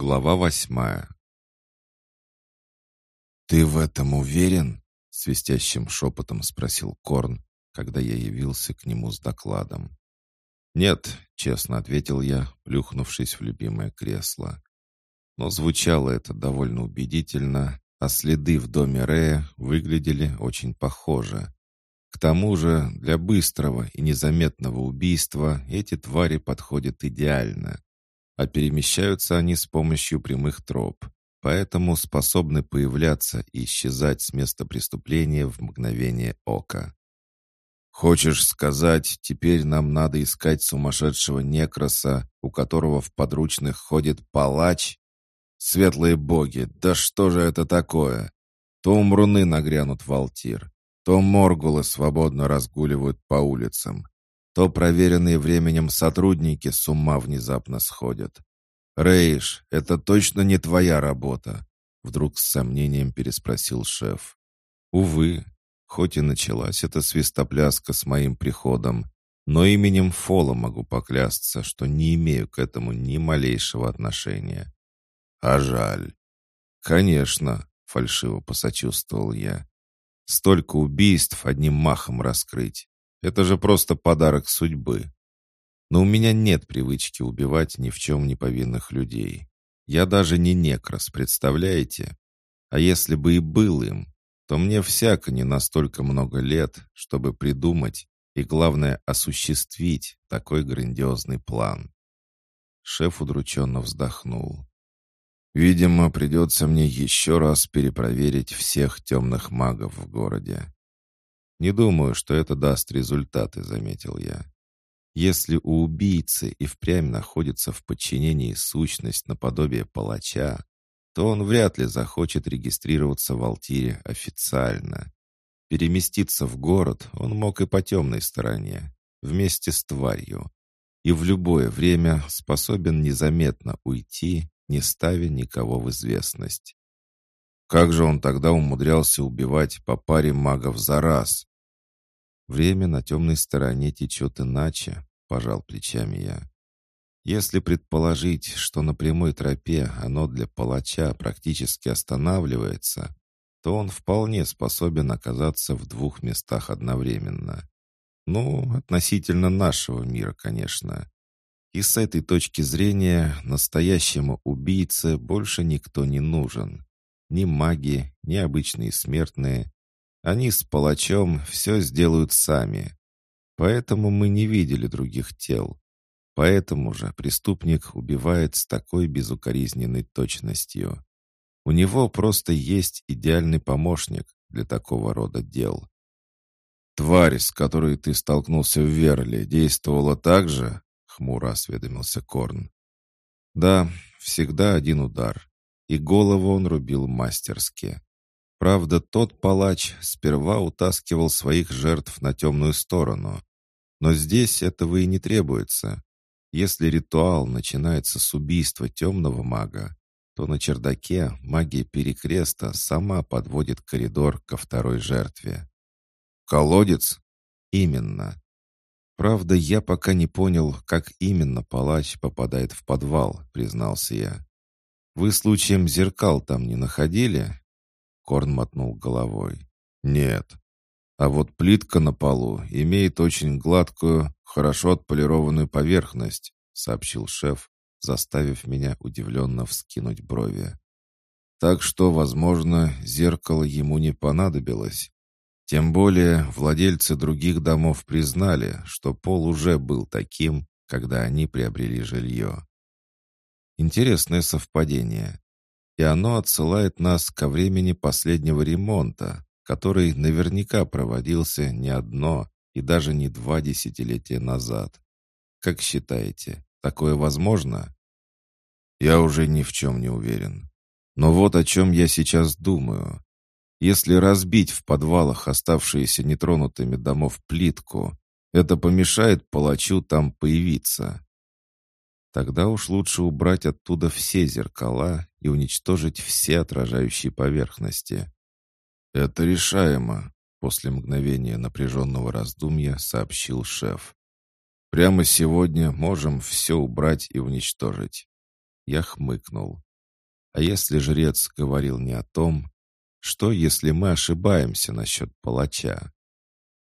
Глава восьмая «Ты в этом уверен?» — свистящим шепотом спросил Корн, когда я явился к нему с докладом. «Нет», — честно ответил я, плюхнувшись в любимое кресло. Но звучало это довольно убедительно, а следы в доме Рея выглядели очень похоже. К тому же для быстрого и незаметного убийства эти твари подходят идеально, а перемещаются они с помощью прямых троп, поэтому способны появляться и исчезать с места преступления в мгновение ока. «Хочешь сказать, теперь нам надо искать сумасшедшего некроса, у которого в подручных ходит палач? Светлые боги, да что же это такое? То умруны нагрянут в Алтир, то моргулы свободно разгуливают по улицам, то проверенные временем сотрудники с ума внезапно сходят. «Рейш, это точно не твоя работа?» Вдруг с сомнением переспросил шеф. «Увы, хоть и началась эта свистопляска с моим приходом, но именем Фола могу поклясться, что не имею к этому ни малейшего отношения». «А жаль». «Конечно», — фальшиво посочувствовал я. Столько убийств одним махом раскрыть. Это же просто подарок судьбы. Но у меня нет привычки убивать ни в чем не повинных людей. Я даже не некрас, представляете? А если бы и был им, то мне всяко не настолько много лет, чтобы придумать и, главное, осуществить такой грандиозный план. Шеф удрученно вздохнул. Видимо, придется мне еще раз перепроверить всех темных магов в городе. Не думаю, что это даст результаты, заметил я. Если у убийцы и впрямь находится в подчинении сущность наподобие палача, то он вряд ли захочет регистрироваться в Алтире официально. Переместиться в город он мог и по темной стороне, вместе с тварью, и в любое время способен незаметно уйти не ставя никого в известность. Как же он тогда умудрялся убивать по паре магов за раз? Время на темной стороне течет иначе, пожал плечами я. Если предположить, что на прямой тропе оно для палача практически останавливается, то он вполне способен оказаться в двух местах одновременно. Ну, относительно нашего мира, конечно. И с этой точки зрения настоящему убийце больше никто не нужен. Ни маги, ни обычные смертные. Они с палачом все сделают сами. Поэтому мы не видели других тел. Поэтому же преступник убивает с такой безукоризненной точностью. У него просто есть идеальный помощник для такого рода дел. «Тварь, с которой ты столкнулся в Верле, действовала так же?» хмуро осведомился Корн. Да, всегда один удар. И голову он рубил мастерски. Правда, тот палач сперва утаскивал своих жертв на темную сторону. Но здесь этого и не требуется. Если ритуал начинается с убийства темного мага, то на чердаке магия перекреста сама подводит коридор ко второй жертве. «Колодец?» «Именно. «Правда, я пока не понял, как именно палач попадает в подвал», — признался я. «Вы случаем зеркал там не находили?» Корн мотнул головой. «Нет. А вот плитка на полу имеет очень гладкую, хорошо отполированную поверхность», — сообщил шеф, заставив меня удивленно вскинуть брови. «Так что, возможно, зеркало ему не понадобилось. Тем более владельцы других домов признали, что пол уже был таким, когда они приобрели жилье. Интересное совпадение. И оно отсылает нас ко времени последнего ремонта, который наверняка проводился не одно и даже не два десятилетия назад. Как считаете, такое возможно? Я уже ни в чем не уверен. Но вот о чем я сейчас думаю. Если разбить в подвалах оставшиеся нетронутыми домов плитку, это помешает палачу там появиться. Тогда уж лучше убрать оттуда все зеркала и уничтожить все отражающие поверхности. «Это решаемо», — после мгновения напряженного раздумья сообщил шеф. «Прямо сегодня можем все убрать и уничтожить». Я хмыкнул. А если жрец говорил не о том, что если мы ошибаемся насчет палача?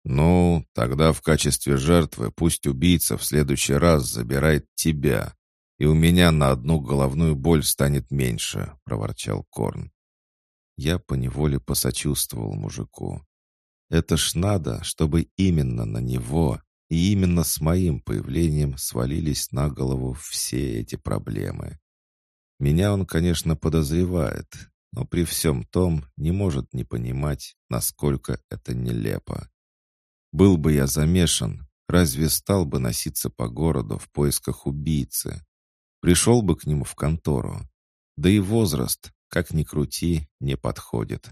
«Ну, тогда в качестве жертвы пусть убийца в следующий раз забирает тебя, и у меня на одну головную боль станет меньше», — проворчал Корн. Я поневоле посочувствовал мужику. Это ж надо, чтобы именно на него и именно с моим появлением свалились на голову все эти проблемы. Меня он, конечно, подозревает, но при всем том не может не понимать, насколько это нелепо. Был бы я замешан, разве стал бы носиться по городу в поисках убийцы? Пришел бы к нему в контору. Да и возраст, как ни крути, не подходит.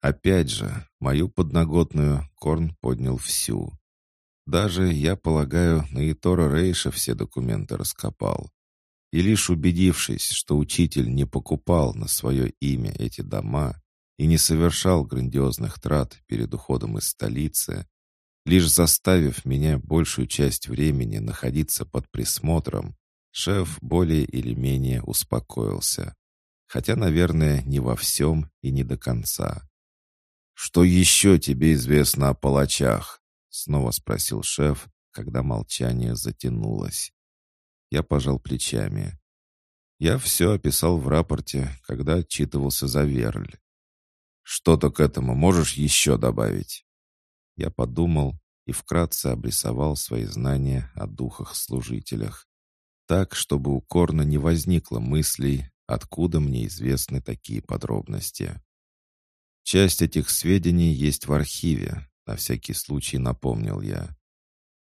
Опять же, мою подноготную Корн поднял всю. Даже, я полагаю, на Итора Рейша все документы раскопал. И лишь убедившись, что учитель не покупал на свое имя эти дома и не совершал грандиозных трат перед уходом из столицы, Лишь заставив меня большую часть времени находиться под присмотром, шеф более или менее успокоился. Хотя, наверное, не во всем и не до конца. «Что еще тебе известно о палачах?» — снова спросил шеф, когда молчание затянулось. Я пожал плечами. Я все описал в рапорте, когда отчитывался за Верль. «Что-то к этому можешь еще добавить?» Я подумал и вкратце обрисовал свои знания о духах-служителях. Так, чтобы у Корна не возникло мыслей, откуда мне известны такие подробности. Часть этих сведений есть в архиве, на всякий случай напомнил я.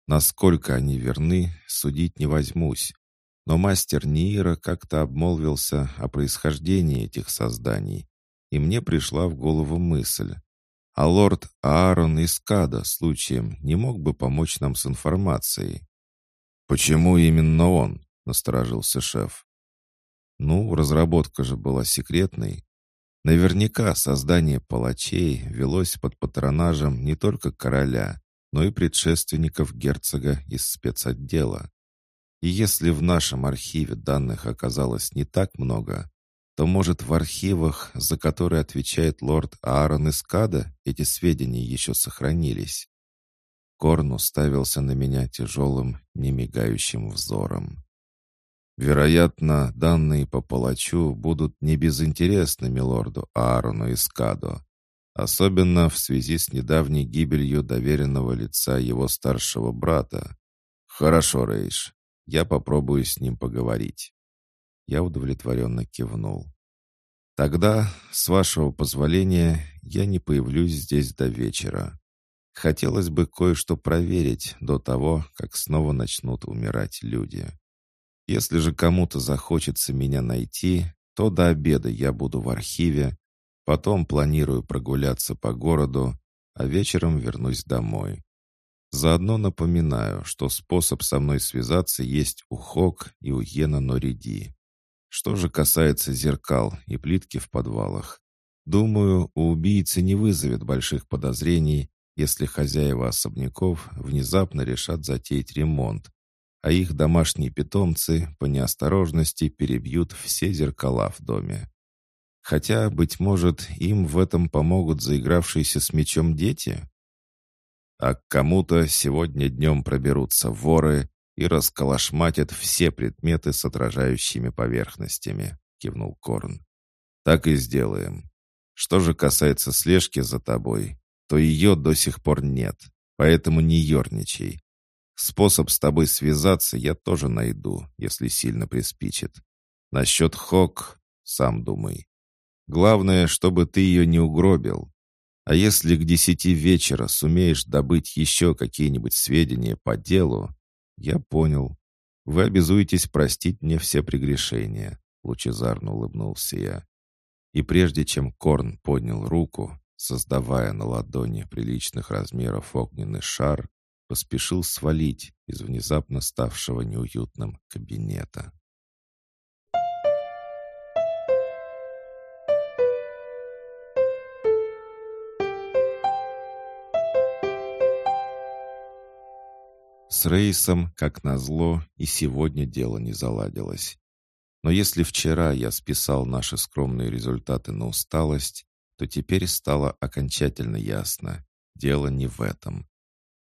Насколько они верны, судить не возьмусь, но мастер Нира как-то обмолвился о происхождении этих созданий, и мне пришла в голову мысль, а лорд Аарон из Када случаем не мог бы помочь нам с информацией. «Почему именно он?» — насторожился шеф. «Ну, разработка же была секретной. Наверняка создание палачей велось под патронажем не только короля, но и предшественников герцога из спецотдела. И если в нашем архиве данных оказалось не так много, то, может, в архивах, за которые отвечает лорд Аарон Искада, эти сведения еще сохранились. Корн уставился на меня тяжелым, немигающим взором. Вероятно, данные по палачу будут не безинтересными лорду Аарону Искаду, особенно в связи с недавней гибелью доверенного лица его старшего брата. Хорошо, Рейш, я попробую с ним поговорить. Я удовлетворенно кивнул. «Тогда, с вашего позволения, я не появлюсь здесь до вечера. Хотелось бы кое-что проверить до того, как снова начнут умирать люди. Если же кому-то захочется меня найти, то до обеда я буду в архиве, потом планирую прогуляться по городу, а вечером вернусь домой. Заодно напоминаю, что способ со мной связаться есть у Хок и у Йена Нориди. Что же касается зеркал и плитки в подвалах, думаю, у убийцы не вызовет больших подозрений, если хозяева особняков внезапно решат затеять ремонт, а их домашние питомцы по неосторожности перебьют все зеркала в доме. Хотя, быть может, им в этом помогут заигравшиеся с мечом дети? А к кому-то сегодня днем проберутся воры и расколошматят все предметы с отражающими поверхностями», — кивнул Корн. «Так и сделаем. Что же касается слежки за тобой, то ее до сих пор нет, поэтому не ерничай. Способ с тобой связаться я тоже найду, если сильно приспичит. Насчет Хок сам думай. Главное, чтобы ты ее не угробил. А если к десяти вечера сумеешь добыть еще какие-нибудь сведения по делу, «Я понял. Вы обязуетесь простить мне все прегрешения», — лучезарно улыбнулся я. И прежде чем Корн поднял руку, создавая на ладони приличных размеров огненный шар, поспешил свалить из внезапно ставшего неуютным кабинета. С Рейсом, как назло, и сегодня дело не заладилось. Но если вчера я списал наши скромные результаты на усталость, то теперь стало окончательно ясно. Дело не в этом.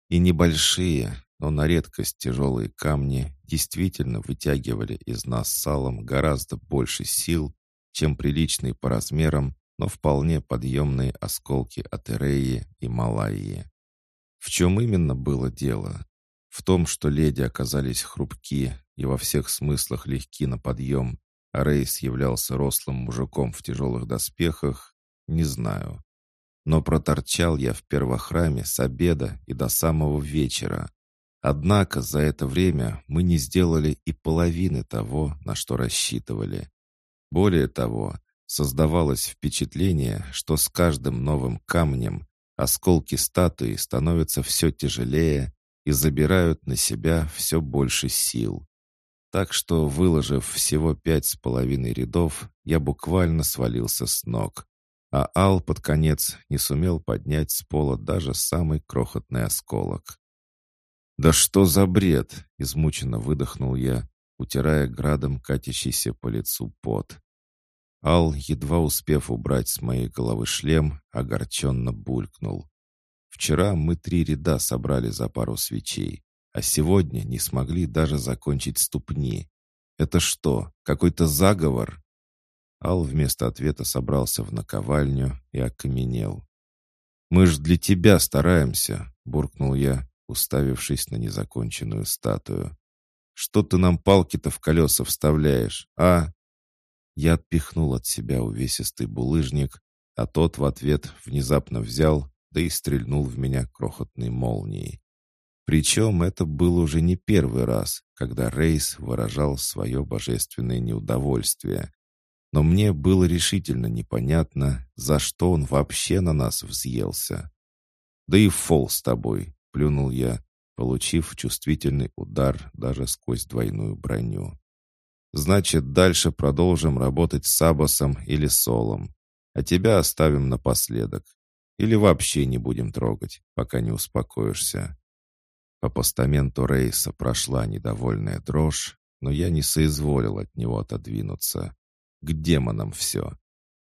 И небольшие, но на редкость тяжелые камни действительно вытягивали из нас салом гораздо больше сил, чем приличные по размерам, но вполне подъемные осколки от Эреи и Малайи. В чем именно было дело? В том, что леди оказались хрупки и во всех смыслах легки на подъем, а Рейс являлся рослым мужиком в тяжелых доспехах, не знаю. Но проторчал я в первохраме с обеда и до самого вечера. Однако за это время мы не сделали и половины того, на что рассчитывали. Более того, создавалось впечатление, что с каждым новым камнем осколки статуи становятся все тяжелее и забирают на себя все больше сил. Так что, выложив всего пять с половиной рядов, я буквально свалился с ног. А Ал под конец не сумел поднять с пола даже самый крохотный осколок. «Да что за бред!» — измученно выдохнул я, утирая градом катящийся по лицу пот. Ал, едва успев убрать с моей головы шлем, огорченно булькнул. «Вчера мы три ряда собрали за пару свечей, а сегодня не смогли даже закончить ступни. Это что, какой-то заговор?» Ал вместо ответа собрался в наковальню и окаменел. «Мы ж для тебя стараемся», — буркнул я, уставившись на незаконченную статую. «Что ты нам палки-то в колеса вставляешь, а?» Я отпихнул от себя увесистый булыжник, а тот в ответ внезапно взял, да и стрельнул в меня крохотной молнией. Причем это был уже не первый раз, когда Рейс выражал свое божественное неудовольствие. Но мне было решительно непонятно, за что он вообще на нас взъелся. «Да и фол с тобой», — плюнул я, получив чувствительный удар даже сквозь двойную броню. «Значит, дальше продолжим работать с Абасом или Солом, а тебя оставим напоследок. Или вообще не будем трогать, пока не успокоишься». По постаменту Рейса прошла недовольная дрожь, но я не соизволил от него отодвинуться. К демонам все.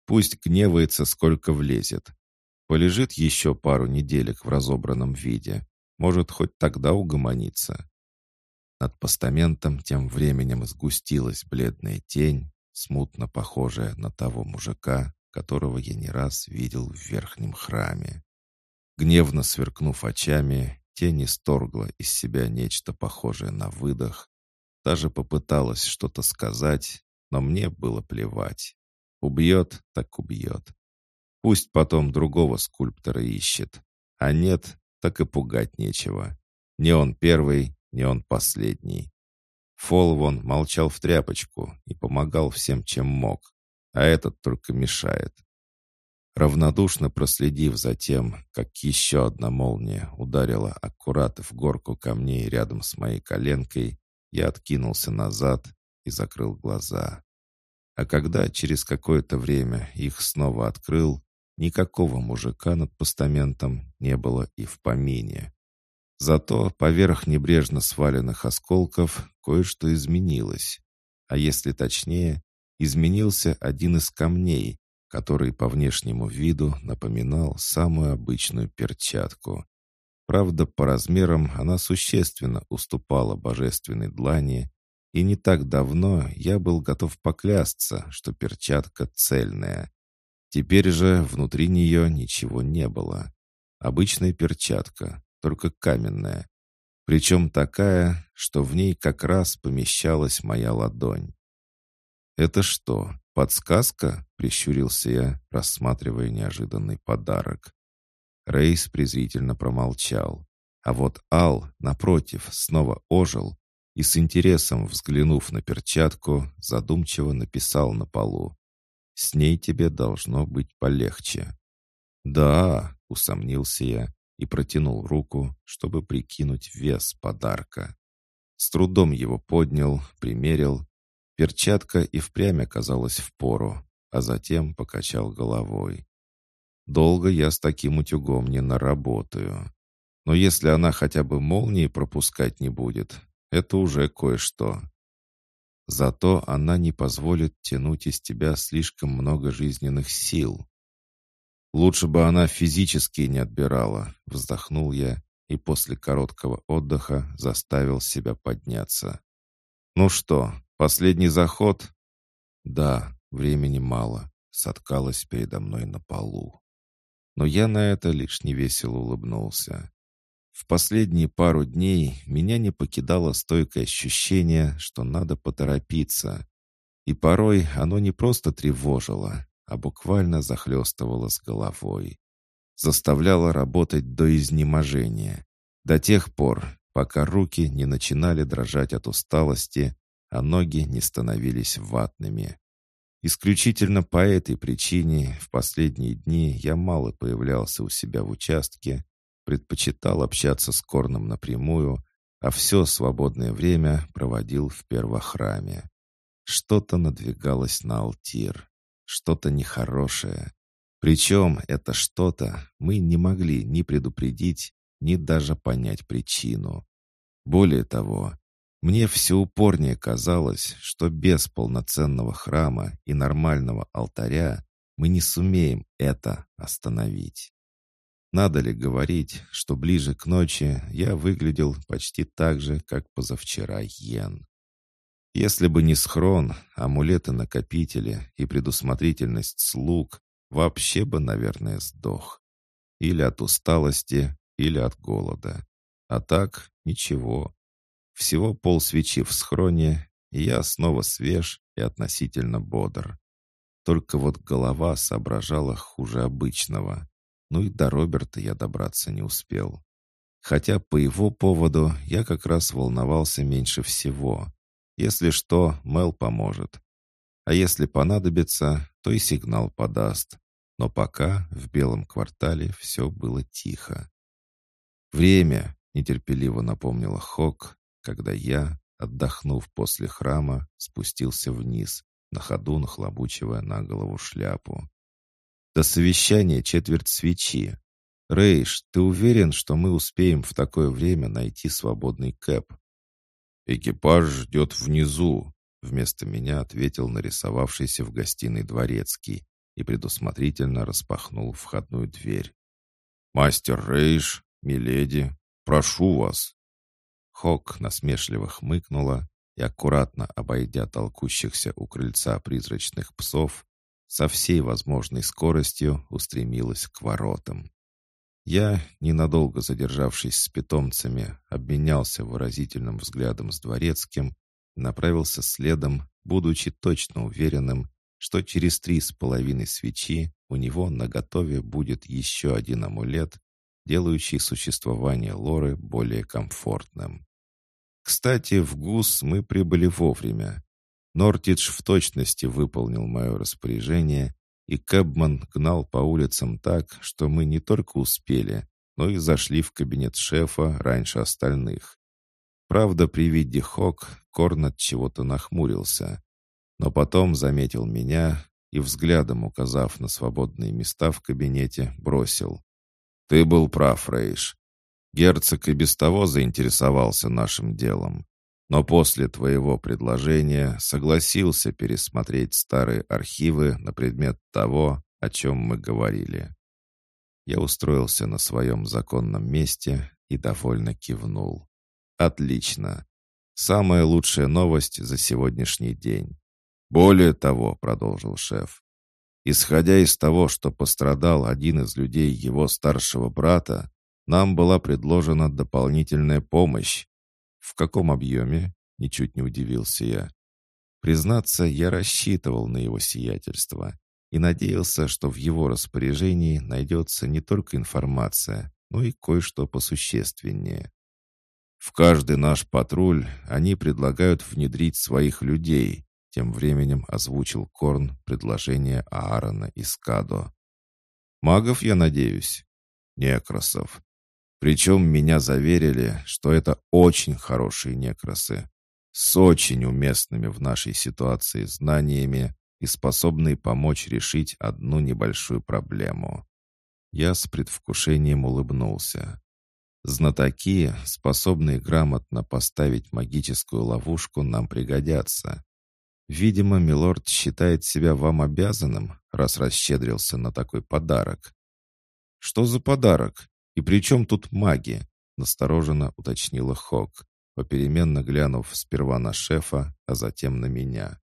Пусть гневается, сколько влезет. Полежит еще пару неделек в разобранном виде. Может, хоть тогда угомонится. Над постаментом тем временем сгустилась бледная тень, смутно похожая на того мужика, которого я не раз видел в верхнем храме. Гневно сверкнув очами, тень исторгла из себя нечто похожее на выдох, даже попыталась что-то сказать, но мне было плевать. Убьет, так убьет. Пусть потом другого скульптора ищет. А нет, так и пугать нечего. Не он первый, не он последний. Фолвон молчал в тряпочку и помогал всем, чем мог, а этот только мешает. Равнодушно проследив за тем, как еще одна молния ударила аккурат в горку камней рядом с моей коленкой, я откинулся назад и закрыл глаза. А когда через какое-то время их снова открыл, никакого мужика над постаментом не было и в помине. Зато поверх небрежно сваленных осколков кое-что изменилось. А если точнее, изменился один из камней, который по внешнему виду напоминал самую обычную перчатку. Правда, по размерам она существенно уступала божественной длани, и не так давно я был готов поклясться, что перчатка цельная. Теперь же внутри нее ничего не было. Обычная перчатка, только каменная. Причем такая, что в ней как раз помещалась моя ладонь. «Это что, подсказка?» — прищурился я, рассматривая неожиданный подарок. Рейс презрительно промолчал. А вот Ал, напротив, снова ожил и с интересом, взглянув на перчатку, задумчиво написал на полу. «С ней тебе должно быть полегче». «Да», — усомнился я и протянул руку, чтобы прикинуть вес подарка. С трудом его поднял, примерил. Перчатка и впрямь оказалась в пору, а затем покачал головой. «Долго я с таким утюгом не наработаю. Но если она хотя бы молнии пропускать не будет, это уже кое-что. Зато она не позволит тянуть из тебя слишком много жизненных сил. Лучше бы она физически не отбирала, вздохнул я и после короткого отдыха заставил себя подняться. Ну что, последний заход? Да, времени мало, соткалась передо мной на полу. Но я на это лишь невесело улыбнулся. В последние пару дней меня не покидало стойкое ощущение, что надо поторопиться. И порой оно не просто тревожило, а буквально захлестывало с головой. Заставляло работать до изнеможения. До тех пор, пока руки не начинали дрожать от усталости, а ноги не становились ватными. Исключительно по этой причине в последние дни я мало появлялся у себя в участке предпочитал общаться с Корном напрямую, а все свободное время проводил в первохраме. Что-то надвигалось на Алтир, что-то нехорошее. Причем это что-то мы не могли ни предупредить, ни даже понять причину. Более того, мне все упорнее казалось, что без полноценного храма и нормального алтаря мы не сумеем это остановить. Надо ли говорить, что ближе к ночи я выглядел почти так же, как позавчера Йен. Если бы не схрон, амулеты-накопители и предусмотрительность слуг, вообще бы, наверное, сдох. Или от усталости, или от голода. А так ничего. Всего пол свечи в схроне, и я снова свеж и относительно бодр. Только вот голова соображала хуже обычного. Ну и до Роберта я добраться не успел. Хотя по его поводу я как раз волновался меньше всего. Если что, Мел поможет. А если понадобится, то и сигнал подаст. Но пока в белом квартале все было тихо. «Время!» — нетерпеливо напомнила Хок, когда я, отдохнув после храма, спустился вниз, на ходу нахлобучивая на голову шляпу. До совещания четверть свечи. Рейш, ты уверен, что мы успеем в такое время найти свободный кэп? Экипаж ждет внизу, вместо меня ответил нарисовавшийся в гостиной дворецкий и предусмотрительно распахнул входную дверь. «Мастер Рейш, миледи, прошу вас!» Хок насмешливо хмыкнула и, аккуратно обойдя толкущихся у крыльца призрачных псов, со всей возможной скоростью устремилась к воротам. Я, ненадолго задержавшись с питомцами, обменялся выразительным взглядом с дворецким направился следом, будучи точно уверенным, что через три с половиной свечи у него наготове будет еще один амулет, делающий существование Лоры более комфортным. Кстати, в ГУС мы прибыли вовремя. Нортидж в точности выполнил мое распоряжение, и Кэбман гнал по улицам так, что мы не только успели, но и зашли в кабинет шефа раньше остальных. Правда, при виде Хок Корн от чего-то нахмурился, но потом заметил меня и, взглядом указав на свободные места в кабинете, бросил. «Ты был прав, Рейш. Герцог и без того заинтересовался нашим делом но после твоего предложения согласился пересмотреть старые архивы на предмет того, о чем мы говорили. Я устроился на своем законном месте и довольно кивнул. «Отлично. Самая лучшая новость за сегодняшний день. Более того, — продолжил шеф, — исходя из того, что пострадал один из людей его старшего брата, нам была предложена дополнительная помощь, «В каком объеме?» — ничуть не удивился я. Признаться, я рассчитывал на его сиятельство и надеялся, что в его распоряжении найдется не только информация, но и кое-что посущественнее. В каждый наш патруль они предлагают внедрить своих людей, тем временем озвучил Корн предложение Аарона и Скадо. «Магов, я надеюсь?» «Некросов. Причем меня заверили, что это очень хорошие некросы, с очень уместными в нашей ситуации знаниями и способные помочь решить одну небольшую проблему. Я с предвкушением улыбнулся. Знатоки, способные грамотно поставить магическую ловушку, нам пригодятся. Видимо, милорд считает себя вам обязанным, раз расщедрился на такой подарок. Что за подарок? И при чем тут маги? Настороженно уточнила Хок, попеременно глянув сперва на шефа, а затем на меня.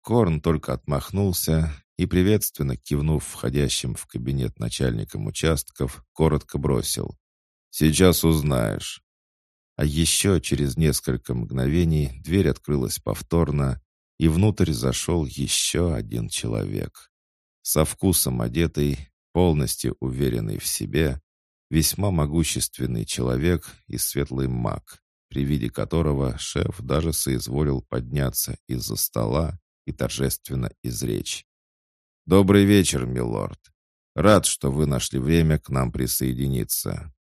Корн только отмахнулся и, приветственно кивнув входящим в кабинет начальником участков, коротко бросил. «Сейчас узнаешь». А еще через несколько мгновений дверь открылась повторно, и внутрь зашел еще один человек. Со вкусом одетый, полностью уверенный в себе, весьма могущественный человек и светлый маг, при виде которого шеф даже соизволил подняться из-за стола и торжественно изречь. «Добрый вечер, милорд. Рад, что вы нашли время к нам присоединиться.